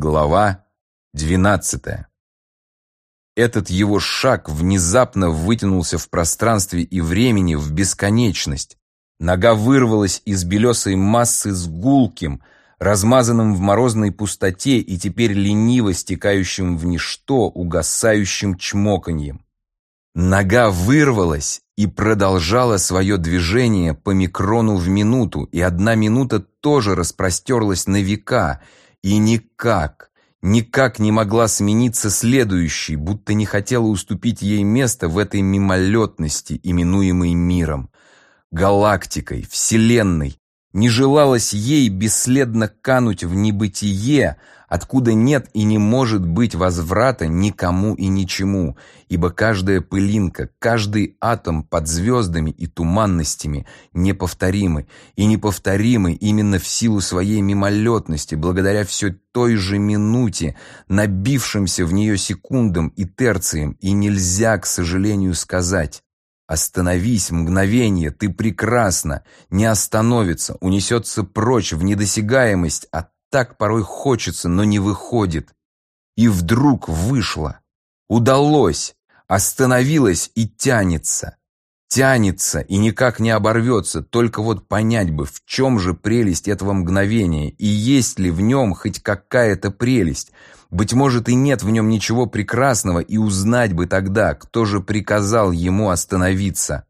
Глава двенадцатая. Этот его шаг внезапно вытянулся в пространстве и времени в бесконечность. Нога вырвалась из белесой массы с гулким, размазанным в морозной пустоте и теперь лениво стекающим в ничто угасающим чмоканьем. Нога вырвалась и продолжала свое движение по микрону в минуту, и одна минута тоже распростерлась на века — и никак, никак не могла смениться следующей, будто не хотела уступить ей место в этой мимолетности, именуемой миром, галактикой, вселенной. Не желалось ей бесследно кануть в небытие, откуда нет и не может быть возврата никому и ничему, ибо каждая пылинка, каждый атом под звездами и туманностями неповторимы, и неповторимы именно в силу своей мимолетности, благодаря все той же минуте, набившимся в нее секундам и терциям, и нельзя, к сожалению, сказать. Остановись, мгновение, ты прекрасна, не остановится, унесется прочь в недосягаемость, а так порой хочется, но не выходит. И вдруг вышло. Удалось. Остановилось и тянется. Тянется и никак не оборвется, только вот понять бы, в чем же прелесть этого мгновения, и есть ли в нем хоть какая-то прелесть. Быть может, и нет в нем ничего прекрасного, и узнать бы тогда, кто же приказал ему остановиться.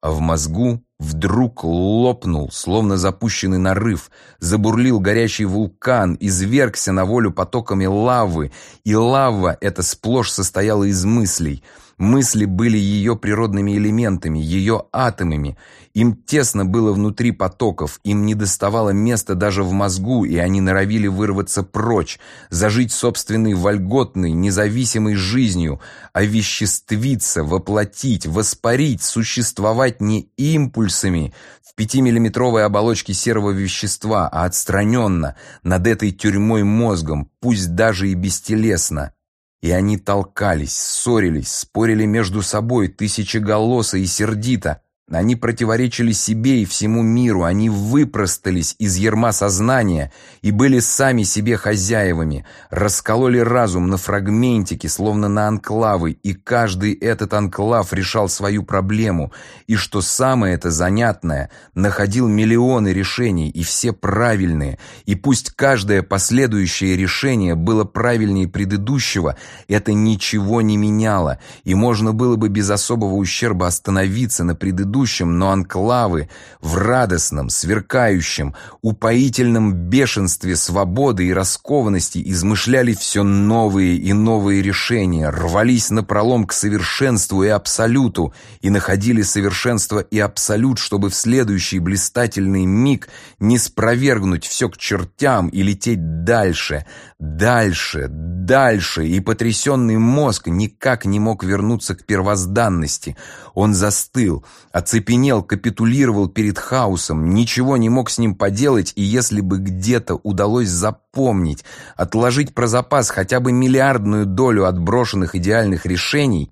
А в мозгу вдруг лопнул, словно запущенный нарыв, забурлил горящий вулкан, извергся на волю потоками лавы, и лава эта сплошь состояла из мыслей — Мысли были ее природными элементами, ее атомами. Им тесно было внутри потоков, им не доставало места даже в мозгу, и они норовили вырваться прочь, зажить собственной вольготной, независимой жизнью, овеществиться, воплотить, воспарить, существовать не импульсами в пятимиллиметровой оболочке серого вещества, а отстраненно, над этой тюрьмой мозгом, пусть даже и бестелесно. И они толкались, ссорились, спорили между собой тысячеголосо и сердито, они противоречили себе и всему миру, они выпростались из ерма сознания и были сами себе хозяевами, раскололи разум на фрагментики, словно на анклавы, и каждый этот анклав решал свою проблему, и, что самое это занятное, находил миллионы решений, и все правильные, и пусть каждое последующее решение было правильнее предыдущего, это ничего не меняло, и можно было бы без особого ущерба остановиться на предыдущем, грядущем, но анклавы в радостном, сверкающем, упоительном бешенстве свободы и раскованности измышляли все новые и новые решения, рвались напролом к совершенству и абсолюту и находили совершенство и абсолют, чтобы в следующий блистательный миг не спровергнуть все к чертям и лететь дальше, дальше, дальше, и потрясенный мозг никак не мог вернуться к первозданности. Он застыл, оцепенел, капитулировал перед хаосом, ничего не мог с ним поделать, и если бы где-то удалось запомнить, отложить про запас хотя бы миллиардную долю отброшенных идеальных решений,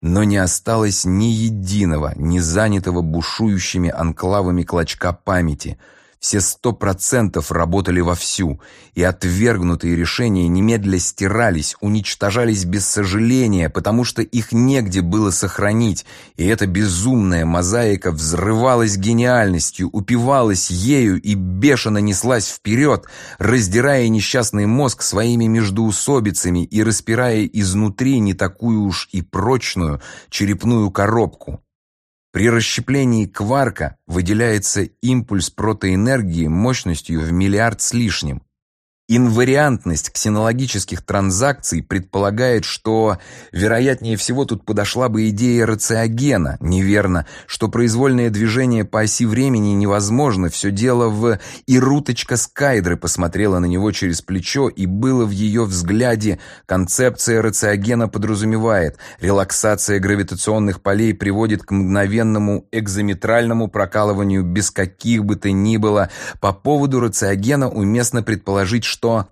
но не осталось ни единого, не занятого бушующими анклавами клочка памяти — все сто процентов работали вовсю, и отвергнутые решения немедля стирались, уничтожались без сожаления, потому что их негде было сохранить, и эта безумная мозаика взрывалась гениальностью, упивалась ею и бешено неслась вперед, раздирая несчастный мозг своими междоусобицами и распирая изнутри не такую уж и прочную черепную коробку. При расщеплении кварка выделяется импульс протоэнергии мощностью в миллиард с лишним. Инвариантность ксенологических транзакций предполагает, что, вероятнее всего, тут подошла бы идея рациогена. Неверно, что произвольное движение по оси времени невозможно. Все дело в... И Руточка Скайдры посмотрела на него через плечо, и было в ее взгляде концепция рациогена подразумевает. Релаксация гравитационных полей приводит к мгновенному экзометральному прокалыванию без каких бы то ни было. По поводу рациогена уместно предположить, что